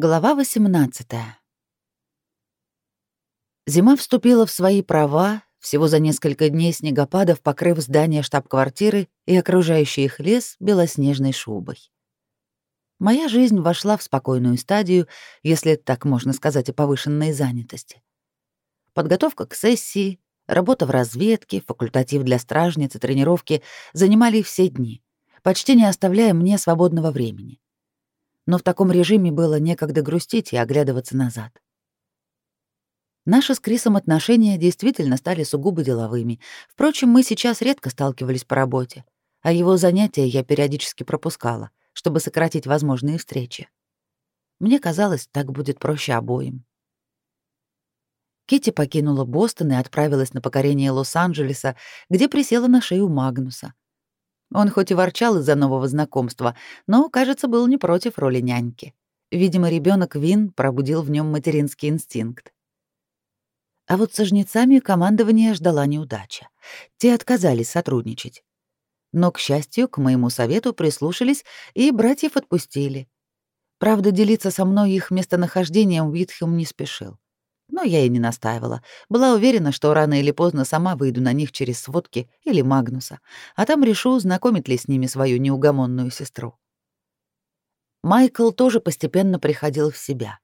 Глава 18. Зима вступила в свои права, всего за несколько дней снегопадов покрыв здание штаб-квартиры и окружающий их лес белоснежной шубой. Моя жизнь вошла в спокойную стадию, если так можно сказать о повышенной занятости. Подготовка к сессии, работа в разведке, факультатив для стражниц и тренировки занимали все дни, почти не оставляя мне свободного времени но в таком режиме было некогда грустить и оглядываться назад. Наши с Крисом отношения действительно стали сугубо деловыми. Впрочем, мы сейчас редко сталкивались по работе, а его занятия я периодически пропускала, чтобы сократить возможные встречи. Мне казалось, так будет проще обоим. Кити покинула Бостон и отправилась на покорение Лос-Анджелеса, где присела на шею Магнуса, он хоть и ворчал из-за нового знакомства, но, кажется, был не против роли няньки. Видимо, ребенок Вин пробудил в нем материнский инстинкт. А вот со жнецами командование ждала неудача. Те отказались сотрудничать. Но, к счастью, к моему совету прислушались и братьев отпустили. Правда, делиться со мной их местонахождением Уитхем не спешил. Но я и не настаивала. Была уверена, что рано или поздно сама выйду на них через сводки или Магнуса, а там решу, знакомить ли с ними свою неугомонную сестру. Майкл тоже постепенно приходил в себя.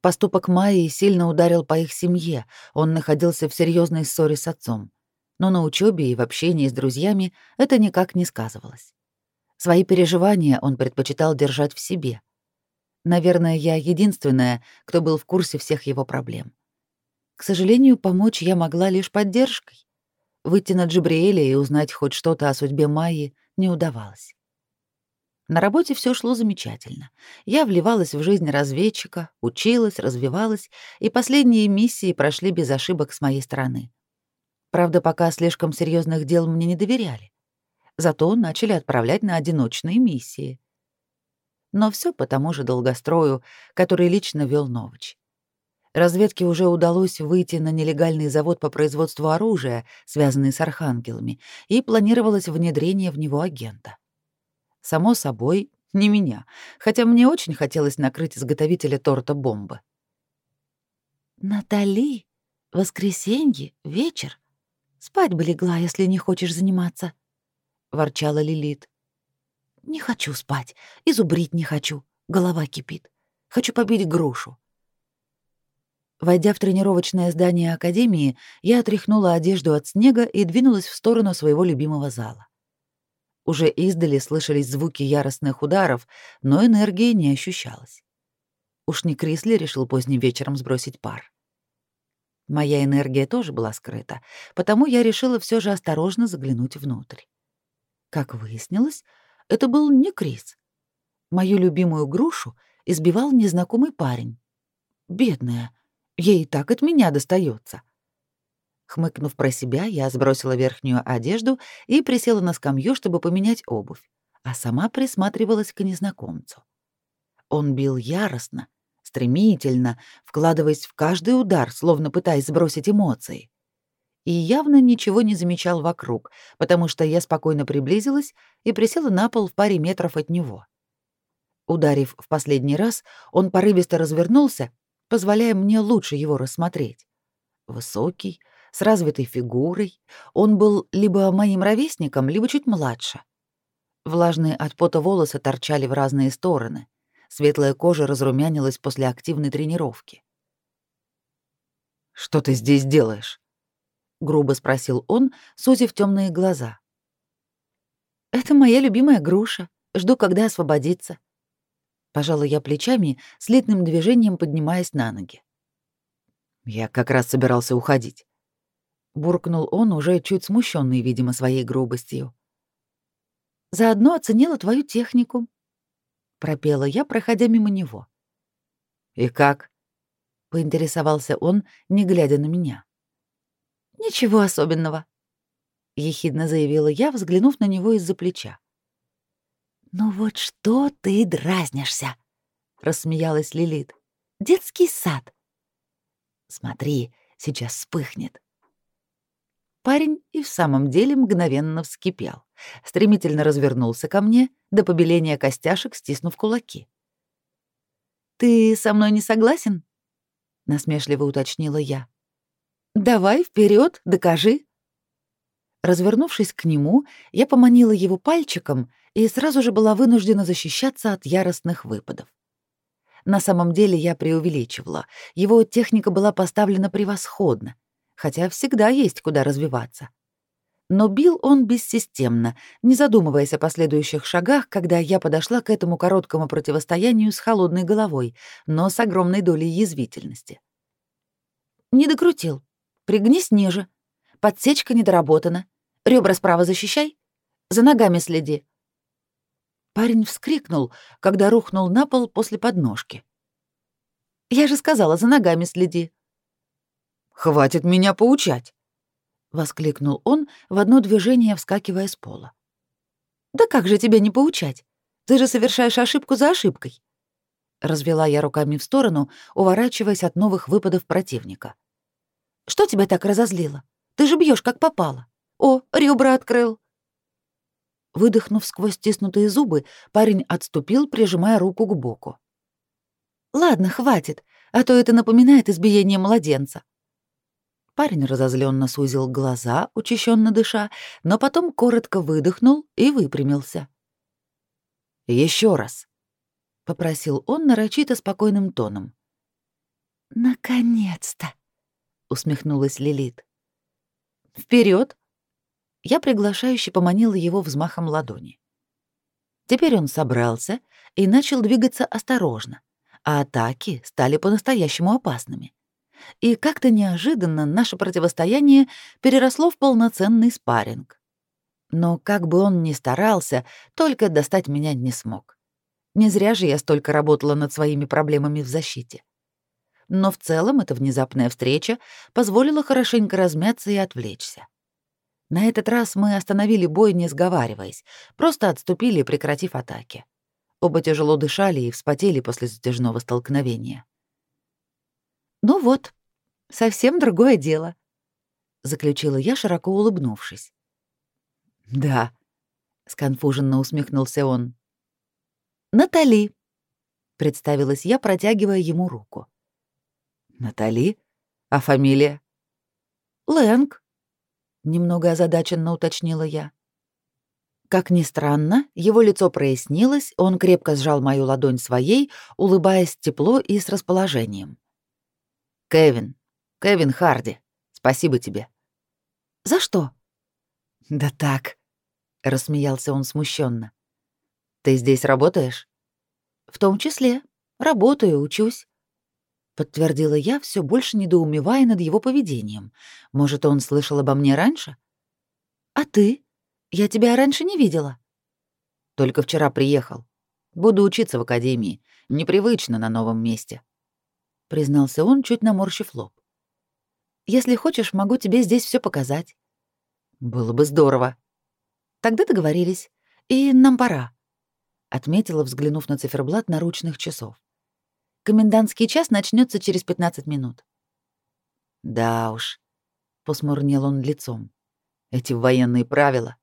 Поступок Майи сильно ударил по их семье, он находился в серьезной ссоре с отцом. Но на учебе и в общении с друзьями это никак не сказывалось. Свои переживания он предпочитал держать в себе. Наверное, я единственная, кто был в курсе всех его проблем. К сожалению, помочь я могла лишь поддержкой. Выйти на Джабриэля и узнать хоть что-то о судьбе Майи не удавалось. На работе все шло замечательно. Я вливалась в жизнь разведчика, училась, развивалась, и последние миссии прошли без ошибок с моей стороны. Правда, пока слишком серьезных дел мне не доверяли. Зато начали отправлять на одиночные миссии. Но все по тому же долгострою, который лично вел Новыч. Разведке уже удалось выйти на нелегальный завод по производству оружия, связанный с архангелами, и планировалось внедрение в него агента. Само собой, не меня, хотя мне очень хотелось накрыть изготовителя торта бомбы. «Натали, воскресенье, вечер. Спать бы легла, если не хочешь заниматься», — ворчала Лилит. «Не хочу спать, и зубрить не хочу, голова кипит. Хочу побить грушу. Войдя в тренировочное здание академии, я отряхнула одежду от снега и двинулась в сторону своего любимого зала. Уже издали слышались звуки яростных ударов, но энергии не ощущалось. Уж не Крисли решил поздним вечером сбросить пар. Моя энергия тоже была скрыта, потому я решила все же осторожно заглянуть внутрь. Как выяснилось, это был не Крис. Мою любимую грушу избивал незнакомый парень. Бедная, Ей так от меня достается. Хмыкнув про себя, я сбросила верхнюю одежду и присела на скамью, чтобы поменять обувь, а сама присматривалась к незнакомцу. Он бил яростно, стремительно, вкладываясь в каждый удар, словно пытаясь сбросить эмоции. И явно ничего не замечал вокруг, потому что я спокойно приблизилась и присела на пол в паре метров от него. Ударив в последний раз, он порывисто развернулся позволяя мне лучше его рассмотреть. Высокий, с развитой фигурой, он был либо моим ровесником, либо чуть младше. Влажные от пота волосы торчали в разные стороны. Светлая кожа разрумянилась после активной тренировки. «Что ты здесь делаешь?» — грубо спросил он, сузив темные глаза. «Это моя любимая груша. Жду, когда освободится. Пожала я плечами, слитным движением поднимаясь на ноги. Я как раз собирался уходить. Буркнул он, уже чуть смущенный, видимо, своей грубостью. Заодно оценила твою технику. Пропела я, проходя мимо него. И как? Поинтересовался он, не глядя на меня. Ничего особенного, ехидно заявила я, взглянув на него из-за плеча. «Ну вот что ты дразнишься?» — рассмеялась Лилит. «Детский сад». «Смотри, сейчас вспыхнет». Парень и в самом деле мгновенно вскипел, стремительно развернулся ко мне, до побеления костяшек стиснув кулаки. «Ты со мной не согласен?» — насмешливо уточнила я. «Давай, вперед, докажи». Развернувшись к нему, я поманила его пальчиком и сразу же была вынуждена защищаться от яростных выпадов. На самом деле я преувеличивала. Его техника была поставлена превосходно, хотя всегда есть куда развиваться. Но бил он бессистемно, не задумываясь о последующих шагах, когда я подошла к этому короткому противостоянию с холодной головой, но с огромной долей язвительности. «Не докрутил. Пригнись ниже. Подсечка недоработана. Ребра справа защищай. За ногами следи». Парень вскрикнул, когда рухнул на пол после подножки. «Я же сказала, за ногами следи». «Хватит меня поучать!» воскликнул он в одно движение, вскакивая с пола. Да как же тебя не поучать? Ты же совершаешь ошибку за ошибкой. Развела я руками в сторону, уворачиваясь от новых выпадов противника. Что тебя так разозлило? Ты же бьешь как попало. О, ребра открыл. Выдохнув сквозь стиснутые зубы, парень отступил, прижимая руку к боку. Ладно, хватит, а то это напоминает избиение младенца. Парень разозленно сузил глаза, учащенно дыша, но потом коротко выдохнул и выпрямился. Еще раз, попросил он нарочито спокойным тоном. Наконец-то, усмехнулась Лилит. Вперед! Я приглашающе поманила его взмахом ладони. Теперь он собрался и начал двигаться осторожно, а атаки стали по-настоящему опасными и как-то неожиданно наше противостояние переросло в полноценный спарринг. Но как бы он ни старался, только достать меня не смог. Не зря же я столько работала над своими проблемами в защите. Но в целом эта внезапная встреча позволила хорошенько размяться и отвлечься. На этот раз мы остановили бой, не сговариваясь, просто отступили, прекратив атаки. Оба тяжело дышали и вспотели после затяжного столкновения. «Ну вот, совсем другое дело», — заключила я, широко улыбнувшись. «Да», — сконфуженно усмехнулся он. «Натали», — представилась я, протягивая ему руку. «Натали? А фамилия?» «Лэнг», — немного озадаченно уточнила я. Как ни странно, его лицо прояснилось, он крепко сжал мою ладонь своей, улыбаясь тепло и с расположением. Кевин. Кевин Харди. Спасибо тебе. За что? Да так, рассмеялся он смущенно. Ты здесь работаешь? В том числе. Работаю, учусь. Подтвердила я, все больше недоумевая над его поведением. Может, он слышал обо мне раньше? А ты? Я тебя раньше не видела. Только вчера приехал. Буду учиться в академии. Непривычно на новом месте признался он, чуть наморщив лоб. Если хочешь, могу тебе здесь все показать. Было бы здорово. Тогда договорились. И нам пора, отметила, взглянув на циферблат наручных часов. Комендантский час начнется через 15 минут. Да уж, посмурнел он лицом. Эти военные правила.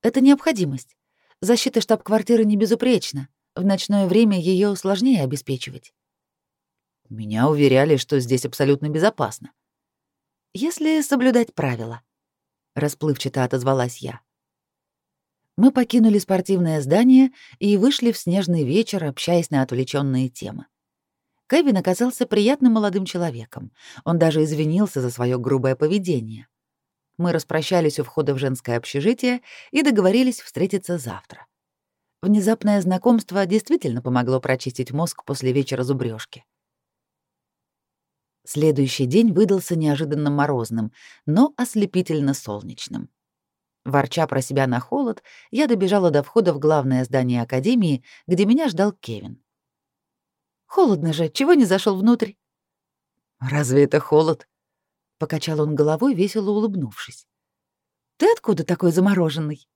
Это необходимость. Защита штаб-квартиры не безупречна. В ночное время ее сложнее обеспечивать. Меня уверяли, что здесь абсолютно безопасно. Если соблюдать правила, расплывчато отозвалась я. Мы покинули спортивное здание и вышли в снежный вечер, общаясь на отвлеченные темы. Кевин оказался приятным молодым человеком. Он даже извинился за свое грубое поведение. Мы распрощались у входа в женское общежитие и договорились встретиться завтра. Внезапное знакомство действительно помогло прочистить мозг после вечера зубрёжки. Следующий день выдался неожиданно морозным, но ослепительно солнечным. Ворча про себя на холод, я добежала до входа в главное здание академии, где меня ждал Кевин. «Холодно же, чего не зашел внутрь?» «Разве это холод?» — покачал он головой, весело улыбнувшись. «Ты откуда такой замороженный?»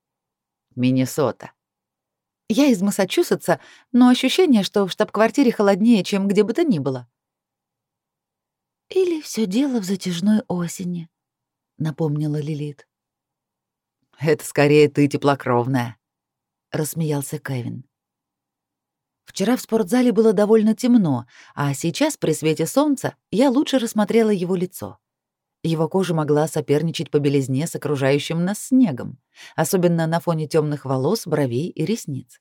«Миннесота». «Я из Массачусетса, но ощущение, что в штаб-квартире холоднее, чем где бы то ни было». Или все дело в затяжной осени, напомнила Лилит. Это скорее ты теплокровная, рассмеялся Кевин. Вчера в спортзале было довольно темно, а сейчас при свете солнца я лучше рассмотрела его лицо. Его кожа могла соперничать по белизне с окружающим нас снегом, особенно на фоне темных волос, бровей и ресниц.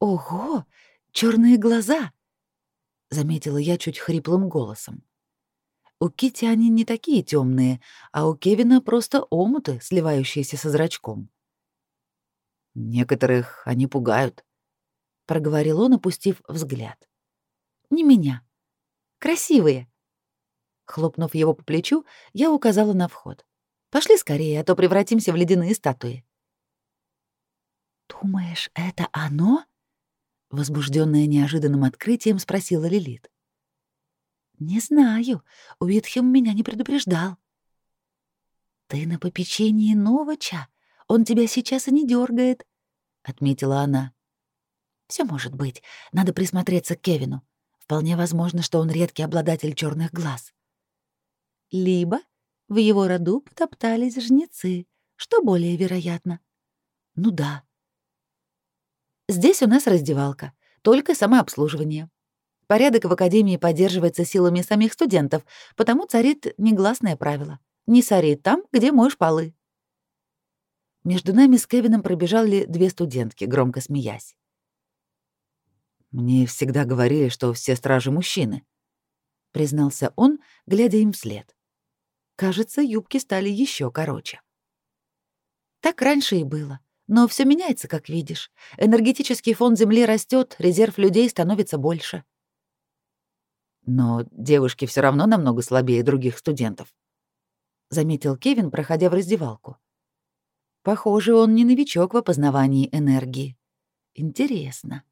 «Ого, черные глаза!» — заметила я чуть хриплым голосом. У Кити они не такие темные, а у Кевина просто омуты, сливающиеся со зрачком. Некоторых они пугают, проговорил он, опустив взгляд. Не меня. Красивые. Хлопнув его по плечу, я указала на вход. Пошли скорее, а то превратимся в ледяные статуи. Думаешь, это оно? Возбужденная неожиданным открытием, спросила Лилит. «Не знаю. Уитхем меня не предупреждал». «Ты на попечении Новача. Он тебя сейчас и не дергает, отметила она. Все может быть. Надо присмотреться к Кевину. Вполне возможно, что он редкий обладатель черных глаз. Либо в его роду потоптались жнецы, что более вероятно. Ну да. Здесь у нас раздевалка, только самообслуживание. Порядок в академии поддерживается силами самих студентов, потому царит негласное правило. Не сори там, где моешь полы. Между нами с Кевином пробежали две студентки, громко смеясь. «Мне всегда говорили, что все стражи мужчины», — признался он, глядя им вслед. Кажется, юбки стали еще короче. Так раньше и было. Но все меняется, как видишь. Энергетический фон Земли растет, резерв людей становится больше. Но девушки все равно намного слабее других студентов, заметил Кевин, проходя в раздевалку. Похоже, он не новичок в опознавании энергии. Интересно.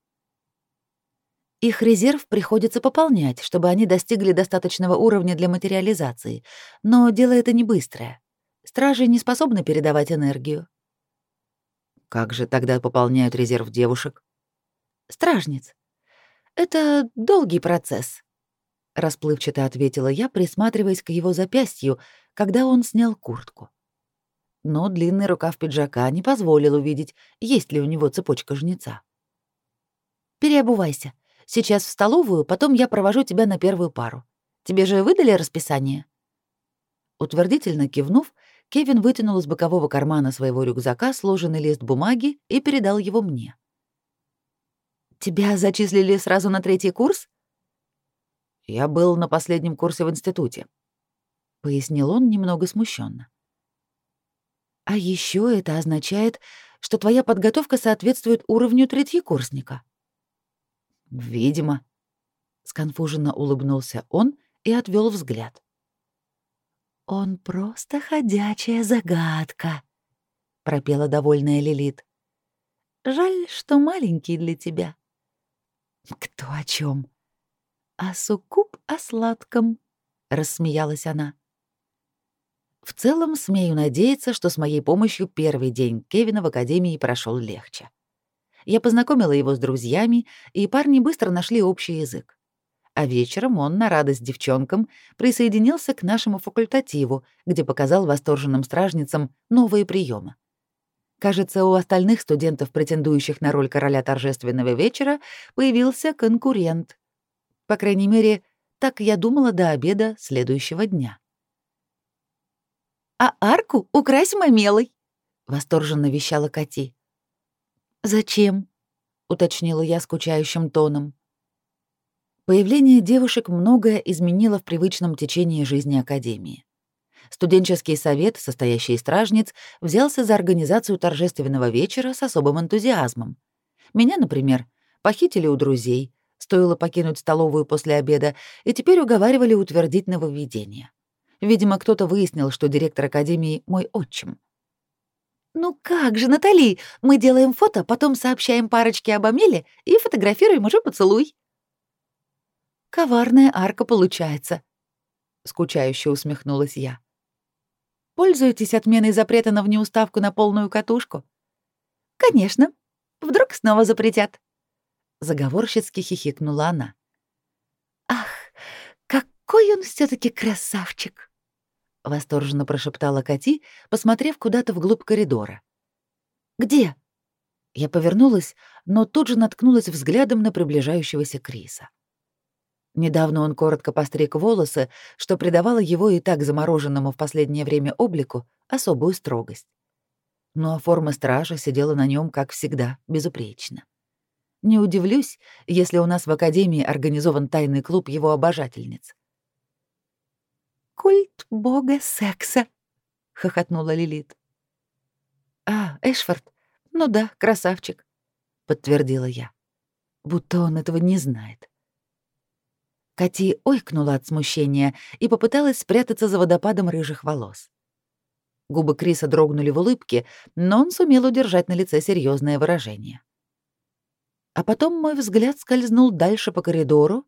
Их резерв приходится пополнять, чтобы они достигли достаточного уровня для материализации, но дело это не быстрое. Стражи не способны передавать энергию. Как же тогда пополняют резерв девушек? Стражниц. Это долгий процесс расплывчато ответила я, присматриваясь к его запястью, когда он снял куртку. Но длинный рукав пиджака не позволил увидеть, есть ли у него цепочка жнеца. Переобувайся. Сейчас в столовую, потом я провожу тебя на первую пару. Тебе же выдали расписание? Утвердительно кивнув, Кевин вытянул из бокового кармана своего рюкзака сложенный лист бумаги и передал его мне. Тебя зачислили сразу на третий курс? Я был на последнем курсе в институте, пояснил он немного смущенно. А еще это означает, что твоя подготовка соответствует уровню третьекурсника. Видимо, сконфуженно улыбнулся он и отвел взгляд. Он просто ходячая загадка, пропела довольная Лилит. Жаль, что маленький для тебя. Кто о чем? «А суккуб о сладком», — рассмеялась она. В целом, смею надеяться, что с моей помощью первый день Кевина в академии прошел легче. Я познакомила его с друзьями, и парни быстро нашли общий язык. А вечером он, на радость девчонкам, присоединился к нашему факультативу, где показал восторженным стражницам новые приемы. Кажется, у остальных студентов, претендующих на роль короля торжественного вечера, появился конкурент, по крайней мере, так я думала до обеда следующего дня. «А арку укрась мамелой!» — восторженно вещала Кати. «Зачем?» — уточнила я скучающим тоном. Появление девушек многое изменило в привычном течении жизни Академии. Студенческий совет, состоящий из стражниц, взялся за организацию торжественного вечера с особым энтузиазмом. Меня, например, похитили у друзей, Стоило покинуть столовую после обеда, и теперь уговаривали утвердить нововведение. Видимо, кто-то выяснил, что директор академии — мой отчим. «Ну как же, Натали, мы делаем фото, потом сообщаем парочке об Амеле и фотографируем уже поцелуй». «Коварная арка получается», — скучающе усмехнулась я. «Пользуетесь отменой запрета на внеуставку на полную катушку?» «Конечно. Вдруг снова запретят?» заговорщицки хихикнула она. Ах, какой он все таки красавчик, восторженно прошептала Кати, посмотрев куда-то вглубь коридора. Где? Я повернулась, но тут же наткнулась взглядом на приближающегося Криса. Недавно он коротко постриг волосы, что придавало его и так замороженному в последнее время облику особую строгость. Но форма стража сидела на нем, как всегда, безупречно. Не удивлюсь, если у нас в Академии организован тайный клуб его обожательниц. «Культ бога секса», — хохотнула Лилит. «А, Эшфорд, ну да, красавчик», — подтвердила я. Будто он этого не знает. Кати ойкнула от смущения и попыталась спрятаться за водопадом рыжих волос. Губы Криса дрогнули в улыбке, но он сумел удержать на лице серьезное выражение. А потом мой взгляд скользнул дальше по коридору,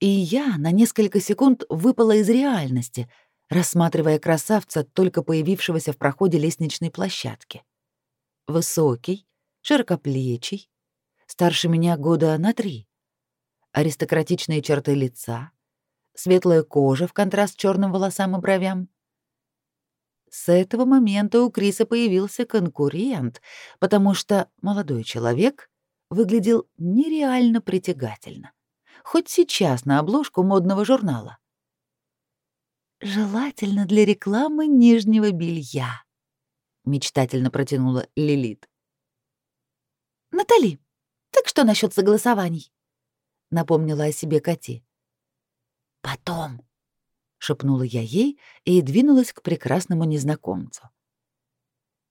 и я на несколько секунд выпала из реальности, рассматривая красавца, только появившегося в проходе лестничной площадки. Высокий, широкоплечий, старше меня года на три. Аристократичные черты лица, светлая кожа в контраст с черным волосам и бровям. С этого момента у Криса появился конкурент, потому что молодой человек выглядел нереально притягательно. Хоть сейчас на обложку модного журнала. «Желательно для рекламы нижнего белья», — мечтательно протянула Лилит. «Натали, так что насчет согласований?» — напомнила о себе Кати. «Потом», — шепнула я ей и двинулась к прекрасному незнакомцу.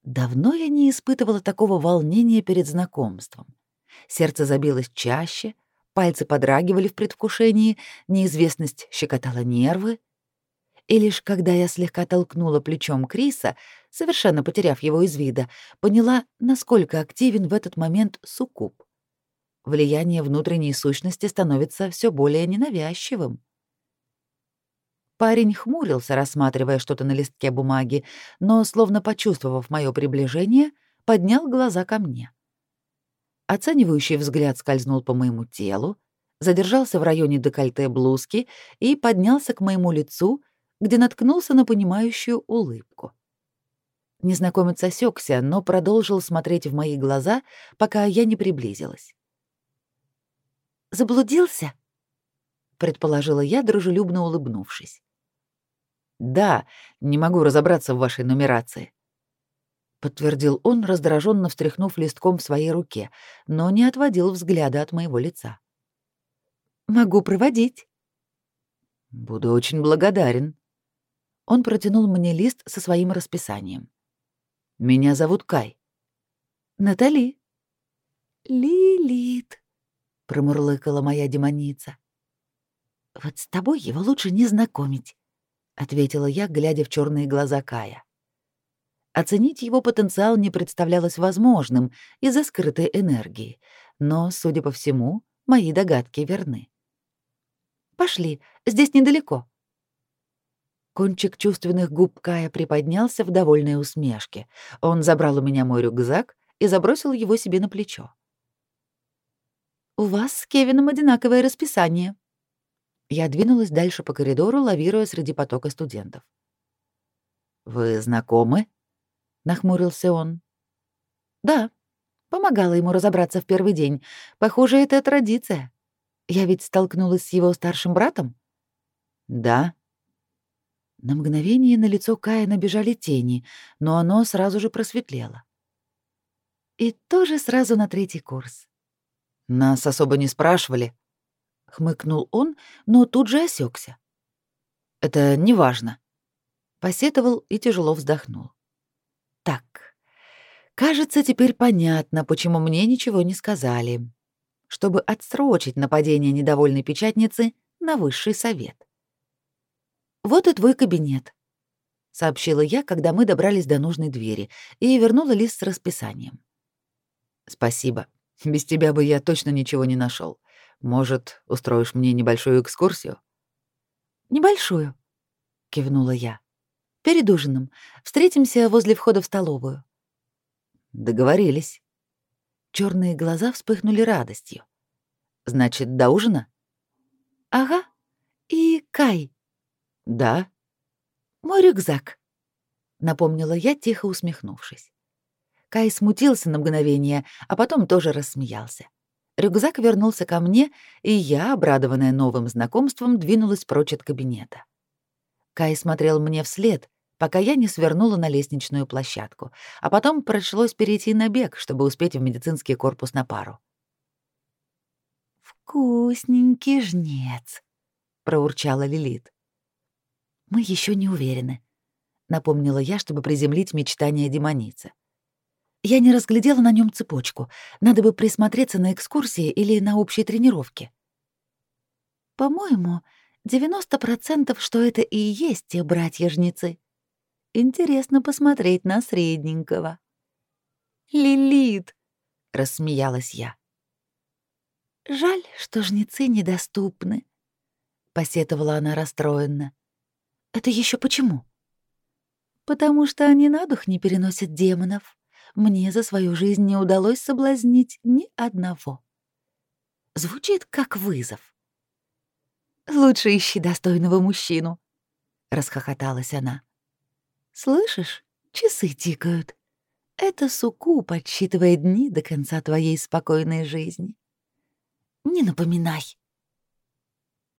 Давно я не испытывала такого волнения перед знакомством. Сердце забилось чаще, пальцы подрагивали в предвкушении, неизвестность щекотала нервы. И лишь когда я слегка толкнула плечом Криса, совершенно потеряв его из вида, поняла, насколько активен в этот момент суккуб. Влияние внутренней сущности становится все более ненавязчивым. Парень хмурился, рассматривая что-то на листке бумаги, но, словно почувствовав мое приближение, поднял глаза ко мне. Оценивающий взгляд скользнул по моему телу, задержался в районе декольте блузки и поднялся к моему лицу, где наткнулся на понимающую улыбку. Незнакомец осекся, но продолжил смотреть в мои глаза, пока я не приблизилась. «Заблудился?» — предположила я, дружелюбно улыбнувшись. «Да, не могу разобраться в вашей нумерации», подтвердил он, раздраженно встряхнув листком в своей руке, но не отводил взгляда от моего лица. Могу проводить. Буду очень благодарен. Он протянул мне лист со своим расписанием. Меня зовут Кай. Натали. Лилит, промурлыкала моя демоница. Вот с тобой его лучше не знакомить, ответила я, глядя в черные глаза Кая. Оценить его потенциал не представлялось возможным из-за скрытой энергии, но, судя по всему, мои догадки верны. «Пошли, здесь недалеко». Кончик чувственных губ Кая приподнялся в довольной усмешке. Он забрал у меня мой рюкзак и забросил его себе на плечо. «У вас с Кевином одинаковое расписание». Я двинулась дальше по коридору, лавируя среди потока студентов. «Вы знакомы?» Нахмурился он. Да, помогала ему разобраться в первый день. Похоже, это традиция. Я ведь столкнулась с его старшим братом. Да. На мгновение на лицо Кая набежали тени, но оно сразу же просветлело. И тоже сразу на третий курс. Нас особо не спрашивали, хмыкнул он, но тут же осекся. Это неважно. Посетовал и тяжело вздохнул. Кажется, теперь понятно, почему мне ничего не сказали. Чтобы отсрочить нападение недовольной печатницы на высший совет. «Вот и твой кабинет», — сообщила я, когда мы добрались до нужной двери, и вернула лист с расписанием. «Спасибо. Без тебя бы я точно ничего не нашел. Может, устроишь мне небольшую экскурсию?» «Небольшую», — кивнула я. Перед ужином. Встретимся возле входа в столовую. Договорились. Черные глаза вспыхнули радостью. Значит, до ужина? Ага. И Кай. Да. Мой рюкзак. Напомнила я, тихо усмехнувшись. Кай смутился на мгновение, а потом тоже рассмеялся. Рюкзак вернулся ко мне, и я, обрадованная новым знакомством, двинулась прочь от кабинета. Кай смотрел мне вслед, пока я не свернула на лестничную площадку, а потом пришлось перейти на бег, чтобы успеть в медицинский корпус на пару. «Вкусненький жнец», — проурчала Лилит. «Мы еще не уверены», — напомнила я, чтобы приземлить мечтание демоницы. Я не разглядела на нем цепочку. Надо бы присмотреться на экскурсии или на общей тренировке. По-моему, 90% что это и есть те братья-жнецы. Интересно посмотреть на средненького. «Лилит!» — рассмеялась я. «Жаль, что жнецы недоступны», — посетовала она расстроенно. «Это еще почему?» «Потому что они на дух не переносят демонов», мне за свою жизнь не удалось соблазнить ни одного. Звучит как вызов. «Лучше ищи достойного мужчину», — расхохоталась она. «Слышишь, часы тикают. Это суку подсчитывает дни до конца твоей спокойной жизни. Не напоминай».